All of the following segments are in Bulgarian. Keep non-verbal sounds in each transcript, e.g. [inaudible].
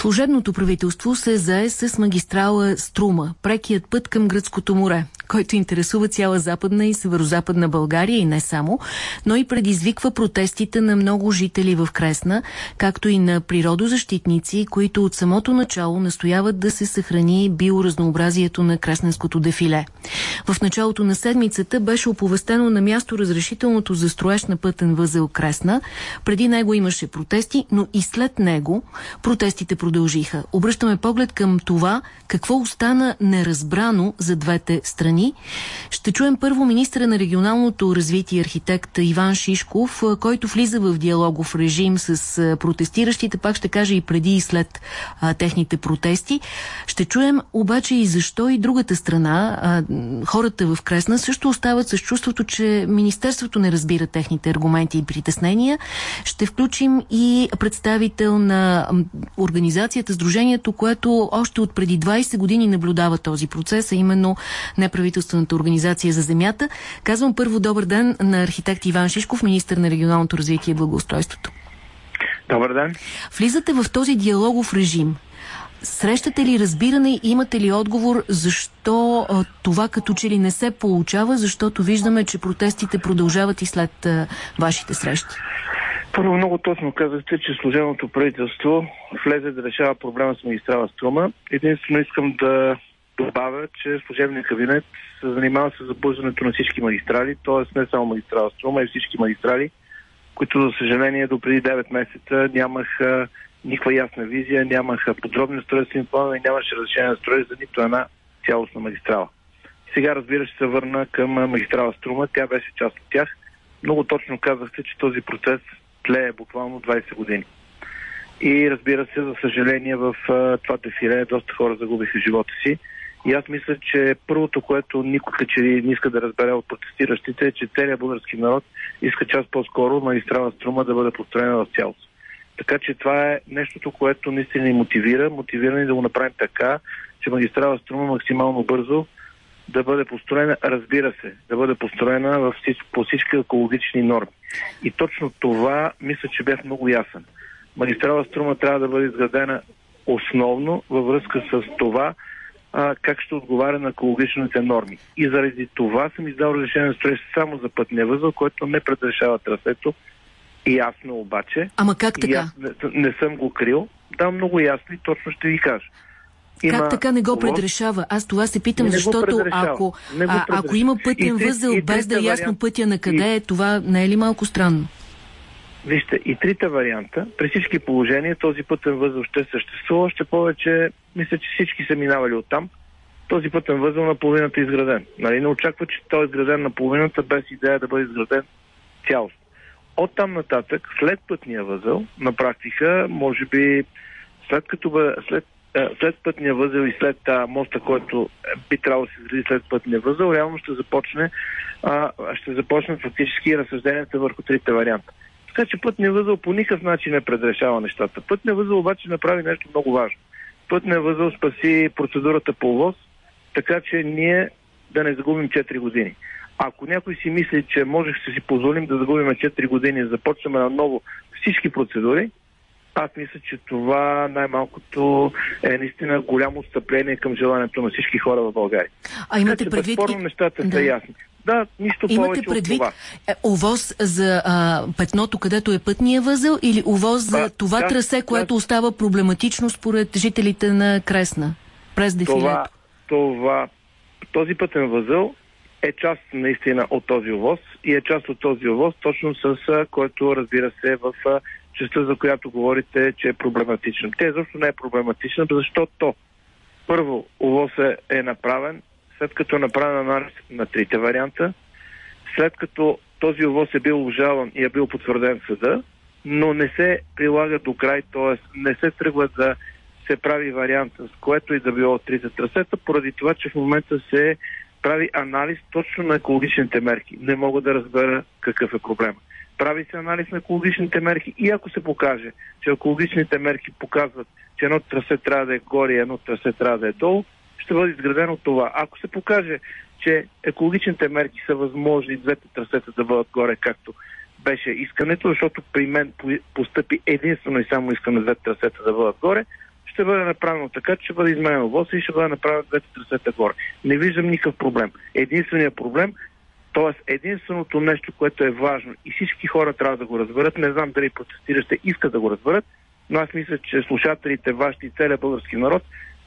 Служебното правителство се зае с магистрала Струма, прекият път към Гръцкото море който интересува цяла западна и северо-западна България и не само, но и предизвиква протестите на много жители в Кресна, както и на природозащитници, които от самото начало настояват да се съхрани биоразнообразието на Кресненското дефиле. В началото на седмицата беше оповестено на място разрешителното за строеж на пътен възел Кресна. Преди него имаше протести, но и след него протестите продължиха. Обръщаме поглед към това какво остана неразбрано за двете страни страни. Ще чуем първо министра на регионалното развитие архитект Иван Шишков, който влиза в диалогов режим с протестиращите, пак ще кажа и преди и след а, техните протести. Ще чуем обаче и защо и другата страна, а, хората в Кресна също остават с чувството, че Министерството не разбира техните аргументи и притеснения. Ще включим и представител на организацията, Сдружението, което още от преди 20 години наблюдава този процес, а именно неправителството неправителствената организация за земята. Казвам първо добър ден на архитект Иван Шишков, министр на регионалното развитие и благоустройството. Добър ден. Влизате в този диалогов режим. Срещате ли разбиране и имате ли отговор защо а, това като че ли не се получава, защото виждаме, че протестите продължават и след а, вашите срещи? Първо много точно казахте, че служебното правителство влезе да решава проблема с магистрала Струма. Единствено искам да добавя, че служебният кабинет се занимава с запълзването на всички магистрали, т.е. не само магистрала Струма, и всички магистрали, които, за съжаление, до преди 9 месеца нямаха никаква ясна визия, нямаха подробни устройствени планове и нямаше разрешение на строеж за нито една цялостна магистрала. Сега, разбира се, се върна към магистрала Струма. Тя беше част от тях. Много точно казахте, че този процес тлее буквално 20 години. И разбира се, за съжаление, в това дефиле доста хора загубиха живота си. И аз мисля, че първото, което никой че не иска да разбере от протестиращите е, че целият български народ иска част по-скоро магистрала Струма да бъде построена в цялост. Така че това е нещото, което наистина ни мотивира. Мотивира ни да го направим така, че магистрала Струма максимално бързо да бъде построена, разбира се, да бъде построена в всички, по всички екологични норми. И точно това мисля, че бях много ясен. Магистрала Струма трябва да бъде изградена основно във връзка с това, а, как ще отговаря на екологичните норми. И заради това съм издал разрешение на строеж само за пътния възъл, който не предрешава трасето. Ясно обаче. Ама как така? Аз не, не съм го крил. Да, много ясно и точно ще ви кажа. Има как така не го предрешава? Аз това се питам, не защото ако, а, ако има пътен и възел и без да е ясно пътя на къде е, това не е ли малко странно? Вижте, и трите варианта, при всички положения този пътен възел ще съществува, още повече, мисля, че всички са минавали оттам. Този пътен възел на половината е изграден. Нали? Не очаква, че той е изграден на половината без идея да бъде изграден цялост. От там нататък, след пътния възел, на практика, може би, след като бъде, след, след пътния възел и след а, моста, който би трябвало да се изгради след пътния възел, реално ще започне, а, ще започне фактически разсъжденията върху трите варианта. Така че пътния възел по никакъв начин не предрешава нещата. Пътния възел обаче направи нещо много важно. Пътния възел спаси процедурата по ВОЗ, така че ние да не загубим 4 години. Ако някой си мисли, че можех да си позволим да загубим 4 години и започнем на ново всички процедури, аз мисля, че това най-малкото е наистина голямо отстъпление към желанието на всички хора в България. А имате предвид... Безспорно нещата да. са ясни. Да, нищо Имате повече предвид от това. Е, увоз за а, петното, където е пътния възел или увоз за а, това да, трасе, което да. остава проблематично според жителите на Кресна през дефилето? Това, това, този пътен възел е част наистина от този увоз и е част от този увоз точно с който разбира се в частта, за която говорите, че е проблематична. Те защо не е проблематична, защото първо увоз е, е направен, след като е направен анализ на трите варианта, след като този овоз е бил обжалван и е бил потвърден в съда, но не се прилага до край, т.е. не се тръгва да се прави вариант с което и да било от трите трасета, поради това, че в момента се прави анализ точно на екологичните мерки. Не мога да разбера какъв е проблема. Прави се анализ на екологичните мерки и ако се покаже, че екологичните мерки показват, че едно трасе трябва да е горе и едно трасе трябва да е долу, ще бъде изградено това. Ако се покаже, че екологичните мерки са възможни двете трасета да бъдат горе, както беше искането, защото при мен постъпи единствено и само искане двете трасета да бъдат горе, ще бъде направено така, че ще бъде изменено ВОС и ще бъде направено двете трасета горе. Не виждам никакъв проблем. Единственият проблем, т.е. единственото нещо, което е важно и всички хора трябва да го разберат, не знам дали протестиращите искат да го разберат, но аз мисля, че слушателите, вашите и целият български народ,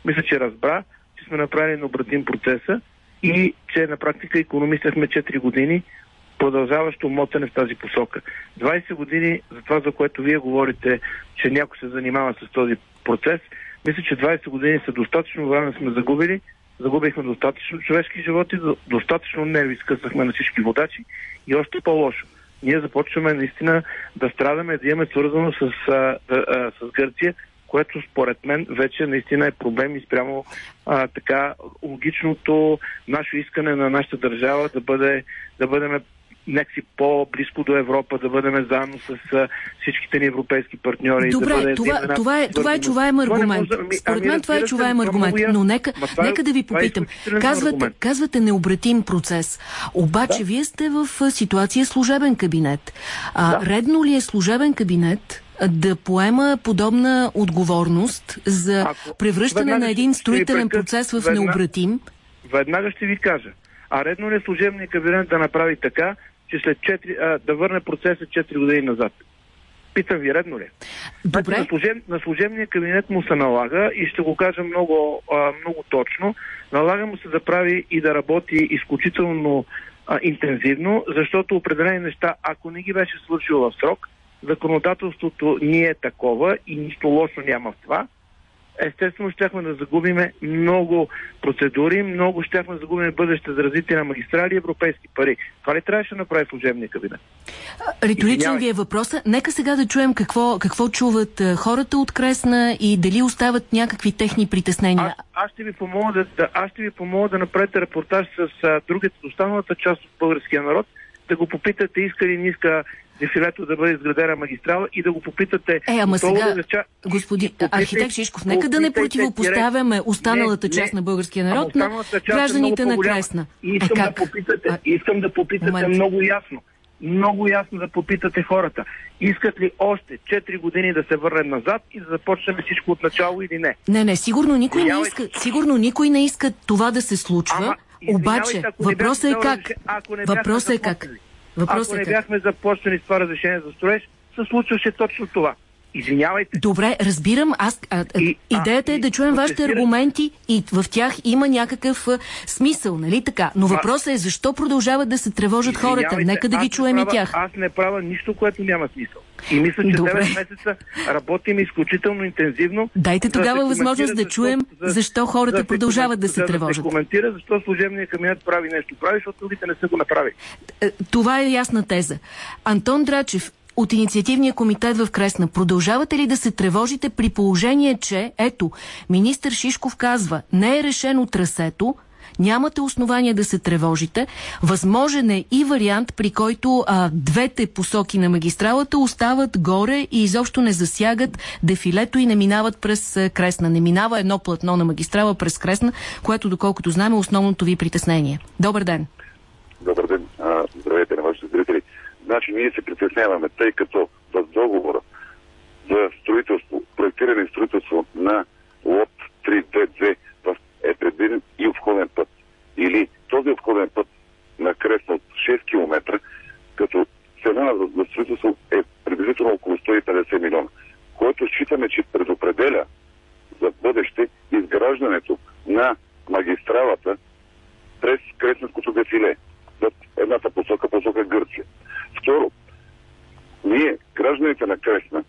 мисля, че разбра, че сме направили необратим процеса и че на практика економисахме 4 години продължаващо мотане в тази посока. 20 години за това, за което вие говорите, че някой се занимава с този процес, мисля, че 20 години са достатъчно време сме загубили, загубихме достатъчно човешки животи, достатъчно нерви скъсахме на всички водачи и още по-лошо. Ние започваме наистина да страдаме, да имаме свързано с, а, а, с Гърция, което според мен вече наистина е проблем и спрямо а, така логичното наше искане на нашата държава да, бъде, да бъдем някакси по-близко до Европа, да бъдем заедно с а, всичките ни европейски партньори. Добре, да бъде това, това, това, е, това е чуваем аргумент. Това ами, Според мен това е чуваем аргумент. Но нека, е нека да ви попитам. Казвате, казвате необратим процес. Обаче да. вие сте в ситуация служебен кабинет. А, да. Редно ли е служебен кабинет да поема подобна отговорност за Ако, превръщане на един строителен процес в веднага, необратим? Веднага ще ви кажа. А редно ли е служебния кабинет да направи така, че след 4, а, да върне процеса 4 години назад? Питам ви, редно ли? Е? Добре. Значи, на, служеб, на служебния кабинет му се налага и ще го кажа много, а, много точно. Налага му се да прави и да работи изключително а, интензивно, защото определени неща, ако не ги беше свършил в срок, законодателството ни е такова и нищо лошо няма в това, естествено щяхме да загубиме много процедури, много щяхме да загубиме бъдеще за развитие на магистрали и европейски пари. Това ли трябваше да направи служебния кабинет? Риторичен ви е въпроса. Нека сега да чуем какво, какво чуват хората от Кресна и дали остават някакви техни притеснения. Аз, аз ще ви помогна да, аз ще ви помогна да направите репортаж с а, другата, останалата част от българския народ, да го попитате иска ли не иска дефилето да бъде изградена магистрала и да го попитате... Е, ама сега, да ча... господин архитект Шишков, нека да не противопоставяме останалата не, част на българския народ на е гражданите на Кресна. Искам, е, да попитате, а... искам да попитате Момент. много ясно. Много ясно да попитате хората. Искат ли още 4 години да се върнем назад и да започнем всичко от начало или не? Не, не, сигурно никой не иска, сигурно никой не иска това да се случва. Ама, обаче, въпросът е как. Въпросът е как. Въпросът Ако не бяхме започнали с това разрешение за строеж, се случваше точно това. Извинявайте. Добре, разбирам. Аз, а, и, идеята а, е да чуем вашите аргументи и в тях има някакъв а, смисъл, нали така? Но въпросът е защо продължават да се тревожат хората. Нека да ги чуем правя, и тях. Аз не правя нищо, което няма смисъл. И мисля, че Добре. 9 месеца работим изключително интензивно. Дайте тогава да възможност да чуем защо, защо хората да продължават да се да тревожат. Да се коментира защо служебният кабинет прави нещо прави, защото другите не са го направили. Е, това е ясна теза. Антон Драчев, от инициативния комитет в Кресна. Продължавате ли да се тревожите при положение, че, ето, министър Шишков казва, не е решено трасето, нямате основания да се тревожите. Възможен е и вариант, при който а, двете посоки на магистралата остават горе и изобщо не засягат дефилето и не минават през Кресна. Не минава едно платно на магистрала през Кресна, което, доколкото знаем, е основното ви притеснение. Добър ден! Добър ден! А, здравейте на вашите зрители! Значи ние се притесняваме, тъй като в договора за строителство, проектиране и строителство на лот 3D2 е предвиден и обходен път. Или този обходен път на кресна от 6 км, като цена за строителство е приблизително около 150 милиона, което считаме, че предопределя за бъдеще изграждането на магистралата през Кресненското дефиле в едната посока, посока Гърция. Второ, ние, гражданите на Кресна,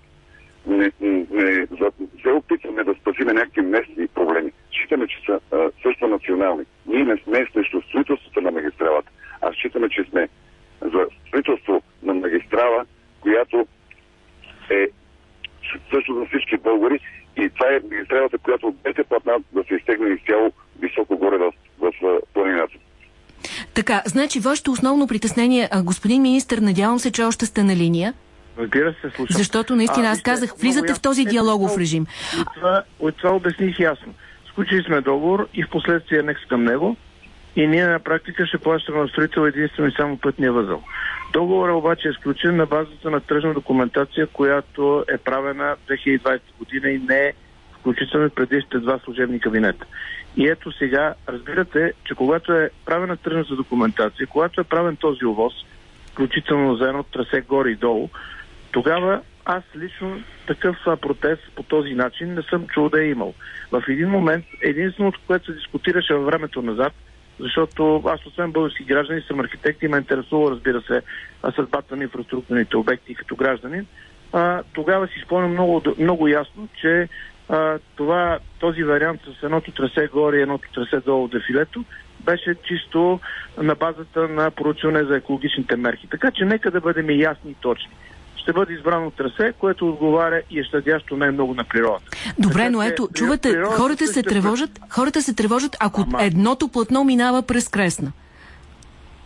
не, не, за, се опитваме да спасиме някакви местни проблеми. Считаме, че са а, също национални. Ние не сме срещу строителството на магистралата, а считаме, че сме за строителство на магистрала, която е също за всички българи и това е магистралата, която двете платна да се изтегне изцяло високо горе в, в, в планината. Така, значи вашето основно притеснение, господин министр, надявам се, че още сте на линия. Разбира се, слушам. Защото наистина, аз казах, влизате в този диалогов режим. От това, от това обясних ясно. Сключили сме договор и в последствие анекс към него и ние на практика ще плащаме на строител единствено и само пътния възъл. Договорът обаче е изключен на базата на тръжна документация, която е правена 2020 година и не е включително предишните два служебни кабинета. И ето сега, разбирате, че когато е правена тръжната документация, когато е правен този овоз, включително за едно трасе горе и долу, тогава аз лично такъв протест по този начин не съм чул да е имал. В един момент, единственото, което се дискутираше във времето назад, защото аз освен български граждани съм архитект и ме интересува, разбира се, съдбата на инфраструктурните обекти като гражданин. А, тогава си спомням много, много ясно, че а, това, този вариант с едното трасе горе и едното трасе долу дефилето беше чисто на базата на проучване за екологичните мерки. Така че нека да бъдем ясни и точни ще бъде избрано трасе, което отговаря и е щадящо най-много на природата. Добре, така, но ето, чувате, хората се, тревожат, хората се тревожат, ако Ама... едното платно минава през Кресна.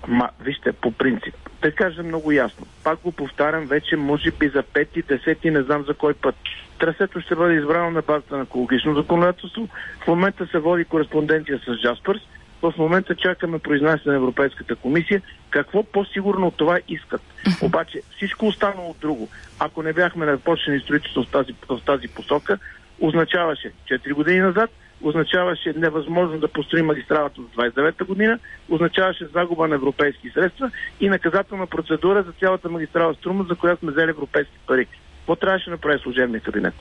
Ма, вижте, по принцип, да кажа много ясно. Пак го повтарям вече, може би за пети, десети, не знам за кой път. Трасето ще бъде избрано на базата на екологично законодателство. В момента се води кореспонденция с Джаспърс в момента чакаме произнасяне на Европейската комисия. Какво по-сигурно от това искат? Обаче всичко останало друго. Ако не бяхме започнали строителство в тази, в тази посока, означаваше 4 години назад, означаваше невъзможно да построим магистралата до 29-та година, означаваше загуба на европейски средства и наказателна процедура за цялата магистрала Струма, за която сме взели европейски пари. Какво трябваше да направи служебния кабинет?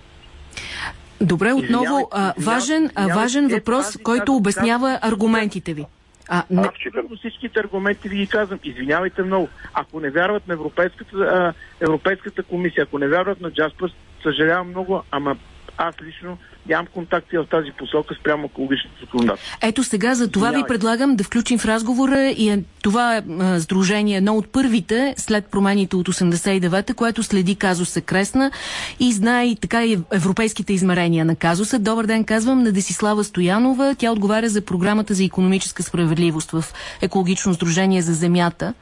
Добре, отново а, важен, а, важен въпрос, който обяснява аргументите ви. А, не... Аз читам всичките аргументи ви ги казвам. Извинявайте много. Ако не вярват на Европейската, а, Европейската комисия, ако не вярват на Джаспърс, съжалявам много, ама аз лично нямам контакти в тази посока спрямо екологичното законодателство. Ето сега за това ви предлагам да включим в разговора и е, това е, сдружение едно от първите след промените от 89-та, което следи казуса Кресна и знае и така и европейските измерения на казуса. Добър ден, казвам на Десислава Стоянова. Тя отговаря за програмата за економическа справедливост в екологично сдружение за земята.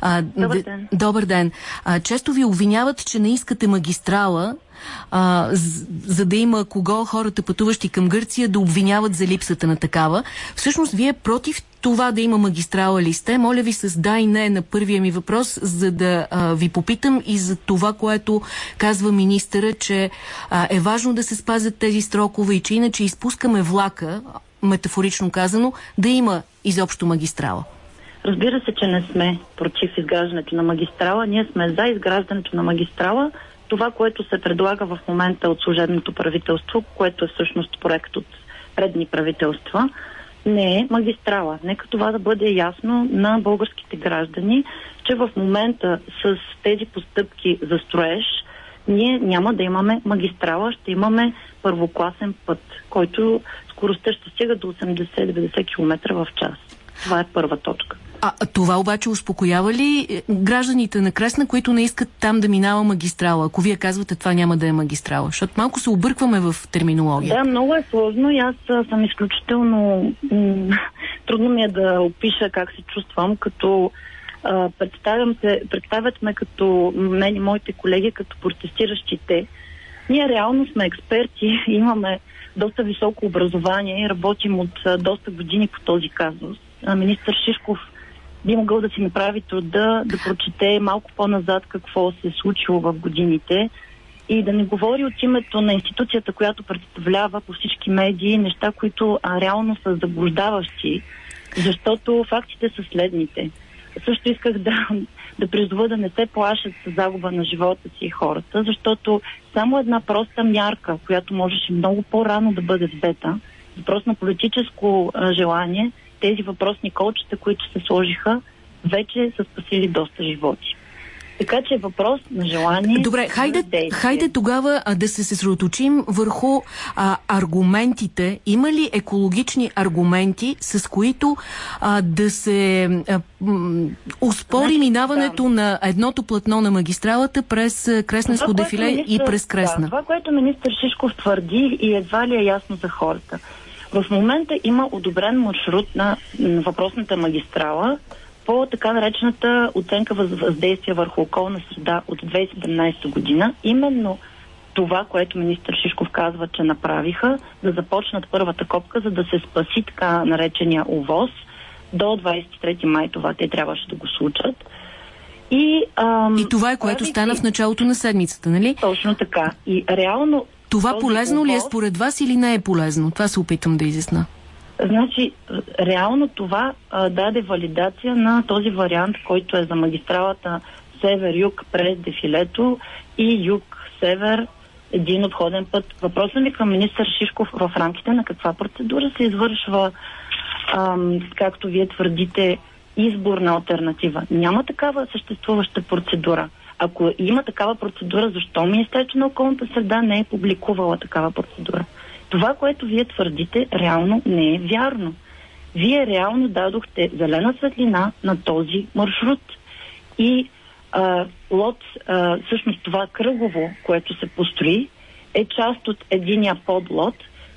А, Добър ден. Добър ден. А, често ви обвиняват, че не искате магистрала, а, за да има кого хората пътуващи към Гърция да обвиняват за липсата на такава. Всъщност, вие против това да има магистрала ли сте? Моля ви с да и не на първия ми въпрос, за да а, ви попитам и за това, което казва министъра, че а, е важно да се спазят тези строкове и че иначе изпускаме влака, метафорично казано, да има изобщо магистрала. Разбира се, че не сме против изграждането на магистрала. Ние сме за изграждането на магистрала, това, което се предлага в момента от служебното правителство, което е всъщност проект от предни правителства, не е магистрала. Нека това да бъде ясно на българските граждани, че в момента с тези постъпки за строеж ние няма да имаме магистрала, ще имаме първокласен път, който скоростта ще стига до 80-90 км в час. Това е първа точка. А това обаче успокоява ли е, гражданите на Кресна, които не искат там да минава магистрала? Ако вие казвате, това няма да е магистрала. Защото малко се объркваме в терминология. Да, много е сложно и аз съм изключително... [laughs] трудно ми е да опиша как се чувствам, като представям се, представят ме като мен и моите колеги като протестиращите. Ние реално сме експерти, [laughs] имаме доста високо образование и работим от доста години по този казус. Министър Шишков би могъл да си направи труда да прочете малко по-назад какво се е случило в годините и да не говори от името на институцията, която представлява по всички медии неща, които а, реално са заблуждаващи, защото фактите са следните. Също исках да, да призова да не се плашат с загуба на живота си хората, защото само една проста мярка, която можеше много по-рано да бъде взета, въпрос на политическо а, желание – тези въпросни колчета, които се сложиха, вече са спасили доста животи. Така че е въпрос на желание. Добре, хайде, хайде тогава а, да се съсредоточим върху а, аргументите. Има ли екологични аргументи, с които а, да се а, м, успори значи, минаването да. на едното платно на магистралата през Кресненско дефиле министр, и през Кресна? Да, това, което министър Шишков твърди и едва ли е ясно за хората. В момента има одобрен маршрут на въпросната магистрала по така наречената оценка въздействие върху околна среда от 2017 година. Именно това, което министър Шишков казва, че направиха, да започнат първата копка, за да се спаси така наречения увоз. До 23 май това те трябваше да го случат. И, ам, и това е което стана в началото на седмицата, нали? Точно така. И реално Това този полезно ли е според вас или не е полезно? Това се опитам да изясна. Значи, реално това а, даде валидация на този вариант, който е за магистралата север-юг през дефилето и юг-север един обходен път. Въпросът ми към министър Шишков в рамките на каква процедура се извършва, ам, както вие твърдите, избор на альтернатива. Няма такава съществуваща процедура. Ако има такава процедура, защо Министерството на околната среда не е публикувала такава процедура? Това, което вие твърдите, реално не е вярно. Вие реално дадохте зелена светлина на този маршрут. И а, лот, а, всъщност това кръгово, което се построи, е част от единия подлот,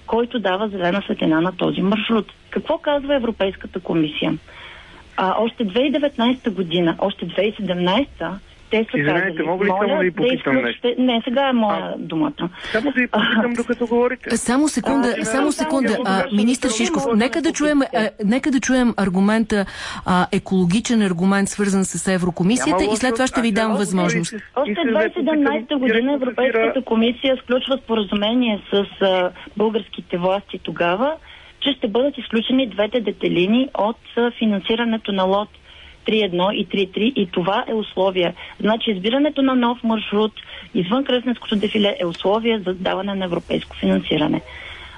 който дава зелена светлина на този маршрут. Какво казва Европейската комисия? А, още 2019 година, още 2017 те са Извинете, казали, мога ли само да ви попитам изключите... Не, сега е моя думата. Само да ви попитам, докато говорите. Само секунда, А, само да, секунда. да, А, да, министър да, Шишков, да, нека да чуем, а, нека да чуем аргумента, а, екологичен аргумент, свързан с Еврокомисията и след това ще ви дам възможност. Още Искам да попитам 2017 година Европейската комисия сключва споразумение с а, българските власти тогава, че ще бъдат изключени двете детелини от а, финансирането на лот 3.1 и 3.3 и това е условие. Значи избирането на нов маршрут извън Кресненското дефиле е условие за даване на европейско финансиране.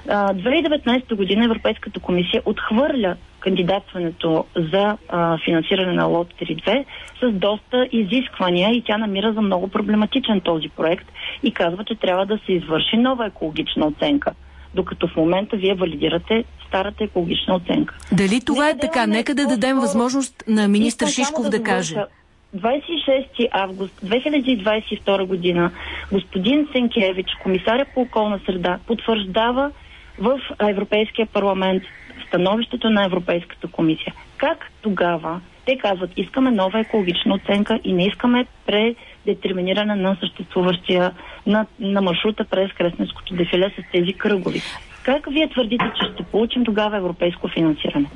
А, 2019 година Европейската комисия отхвърля кандидатстването за а, финансиране на лот 3.2 с доста изисквания и тя намира за много проблематичен този проект и казва, че трябва да се извърши нова екологична оценка. Докато в момента вие валидирате старата екологична оценка. Дали това е Нека да така? Нека да дадем възможност на министър Шишков да завърша. каже. 26 август 2022 година господин Сенкевич, комисаря по околна среда, потвърждава в Европейския парламент становището на Европейската комисия. Как тогава те казват, искаме нова екологична оценка и не искаме предетерминиране на съществуващия на, на маршрута през Кресненското дефиле с тези кръгови. Как вие твърдите, че ще получим тогава европейско финансиране?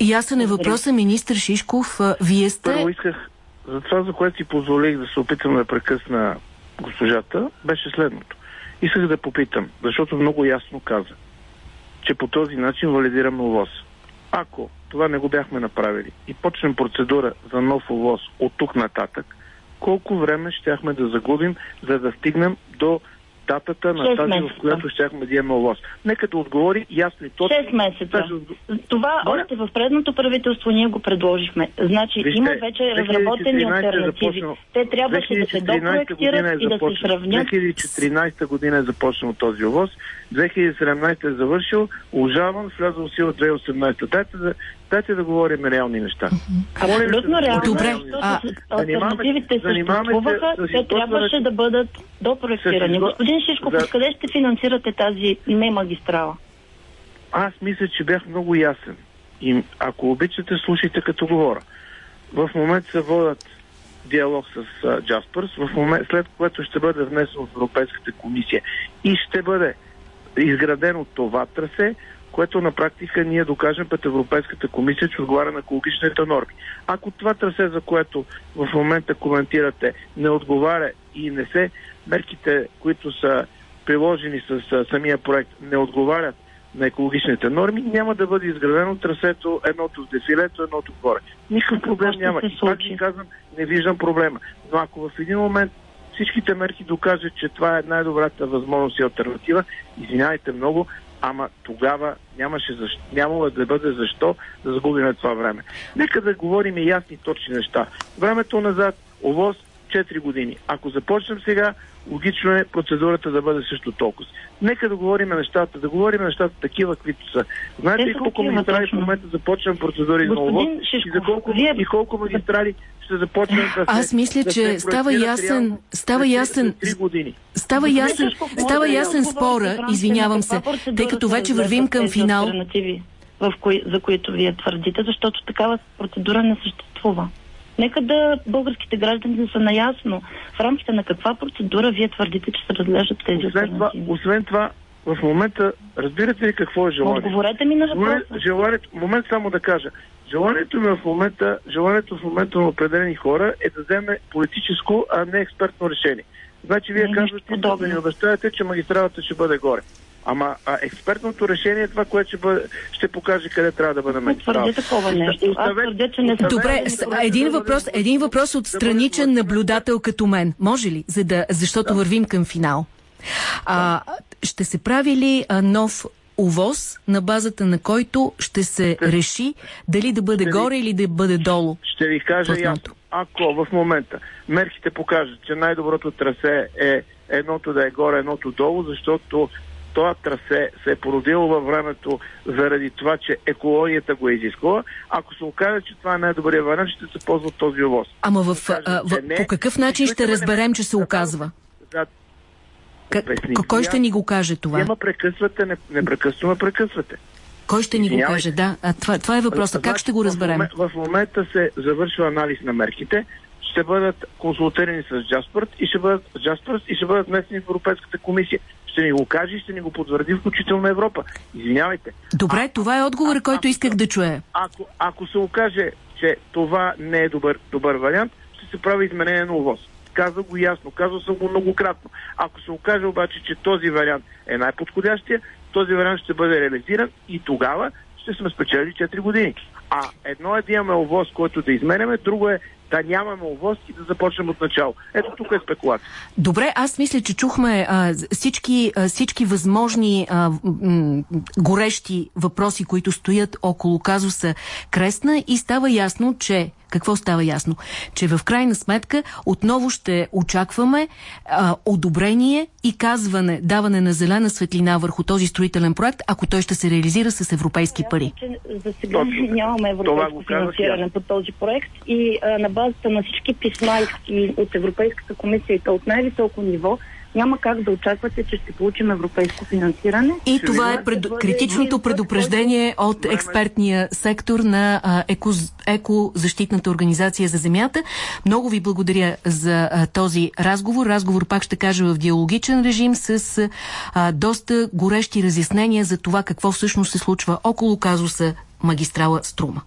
Ясен е въпроса, министър Шишков. Вие Първо сте... исках, за това, за което си позволих да се опитам да прекъсна госпожата, беше следното. Исках да попитам, защото много ясно каза, че по този начин валидираме ОВОз. Ако това не го бяхме направили и почнем процедура за нов ОВОз от тук нататък, колко време щяхме да загубим, за да стигнем до датата на тази, в която щяхме да имаме ОВОз. Нека да отговори ясно и точно. 6 месеца. От- Това Моля? още в предното правителство ние го предложихме. Значи Вижте, има вече разработени 2014 е альтернативи. Те трябваше да се 2014 година допроектират е и да се сравнят. 2014 година е започнал този овоз, 2017 е завършил, ужаван, влязъл в сила 2018. Дайте да, дайте да говорим реални неща. Абсолютно реално, Добре, а- альтернативите съществуваха, те трябваше да бъдат допроектирани. Господин Шишков, за- откъде ще финансирате тази не магистрала? Аз мисля, че бях много ясен. И ако обичате, слушайте като говоря. В момента се водят диалог с Джаспърс, в момент, след което ще бъде внесено в Европейската комисия и ще бъде изградено това трасе, което на практика ние докажем пред Европейската комисия, че отговаря на екологичните норми. Ако това трасе, за което в момента коментирате, не отговаря и не се мерките, които са приложени с самия проект, не отговарят на екологичните норми, няма да бъде изградено трасето едното с дефилето, едното горе. Никакъв проблем ще няма. И пак ви казвам, не виждам проблема. Но ако в един момент всичките мерки докажат, че това е най-добрата възможност и альтернатива, извинявайте много, ама тогава нямаше защо, нямало да бъде защо да загубим това време. Нека да говорим и ясни точни неща. Времето назад, ОВОз 4 години. Ако започнем сега, логично е процедурата да бъде също толкова. Нека да говорим нещата, да говорим нещата такива, каквито са. Знаете Те ли колко магистрали в момента започвам процедури за Господин ОВОз и, за колко, вие- и колко магистрали ще започнат да се Аз мисля, да че става ясен- става ясен- след 3 години. Става ясен, става ясен спора, на извинявам се, тъй като вече вървим към финал. В кои, за които вие твърдите, защото такава процедура не съществува. Нека да българските граждани да са наясно в рамките на каква процедура вие твърдите, че се разглеждат тези Освен това, освен това, в момента, разбирате ли какво е желанието? Отговорете ми на въпроса. Желанието, момент само да кажа. Желанието ми в момента, желанието в момента на определени хора е да вземе политическо, а не експертно решение. Значи вие Не, казвате, да ни обещавате, че магистралата ще бъде горе. Ама а, експертното решение е това, което ще, бъде, ще покаже къде трябва да бъде Не магистрала. твърдя такова нещо. Аз твърдя, че не оставете Добре, с- един да въпрос, един въпрос от да страничен наблюдател като мен. Може ли? За да, защото вървим към финал. А, ще се прави ли а, нов увоз, на базата на който ще се реши дали да бъде Ще ви- горе или да бъде долу? Ще ви кажа Платното. ясно. Ако в момента мерките покажат, че най-доброто трасе е едното да е горе, едното долу, защото това трасе се е породило във времето заради това, че екологията го е изискала. Ако се окаже, че това е най-добрият вариант, ще се ползва този овоз. Ама в, Ако а, в, не, по какъв начин ще разберем, че се оказва? Да, Как, кой ще ни го каже това? Ме прекъсвате, не, прекъсвате. Кой ще ни го каже? Да, а, това, това е въпросът. Как ще го разберем? В, в момента се завършва анализ на мерките. Ще бъдат консултирани с Джаспърт и ще бъдат Джаспърт и ще бъдат внесени в Европейската комисия. Ще ни го каже и ще ни го потвърди, включително Европа. Извинявайте. Добре, това е отговор, а- който а- исках да чуя. Ако, ако се окаже, че това не е добър, добър вариант, ще се прави изменение на ОВОз. Казва го ясно, казва съм го многократно. Ако се окаже обаче, че този вариант е най-подходящия, този вариант ще бъде реализиран и тогава ще сме спечели 4 години. А едно е да имаме ОВОз, който да изменяме, друго е да нямаме ОВОз и да започнем от начало. Ето тук е спекулация. Добре, аз мисля, че чухме а, всички, а, всички възможни а, м, горещи въпроси, които стоят около казуса Кресна и става ясно, че какво става ясно? Че в крайна сметка отново ще очакваме а, одобрение и казване, даване на зелена светлина върху този строителен проект, ако той ще се реализира с европейски пари. За сега нямаме Това европейско финансиране по този проект и а, на базата на всички писма и от Европейската комисия и от най-високо ниво няма как да очаквате, че ще получим европейско финансиране. И Ще това е пред... критичното предупреждение от експертния сектор на а, еко... екозащитната организация за земята. Много ви благодаря за а, този разговор. Разговор, пак ще кажа, в диалогичен режим с а, доста горещи разяснения за това какво всъщност се случва около казуса магистрала Струма.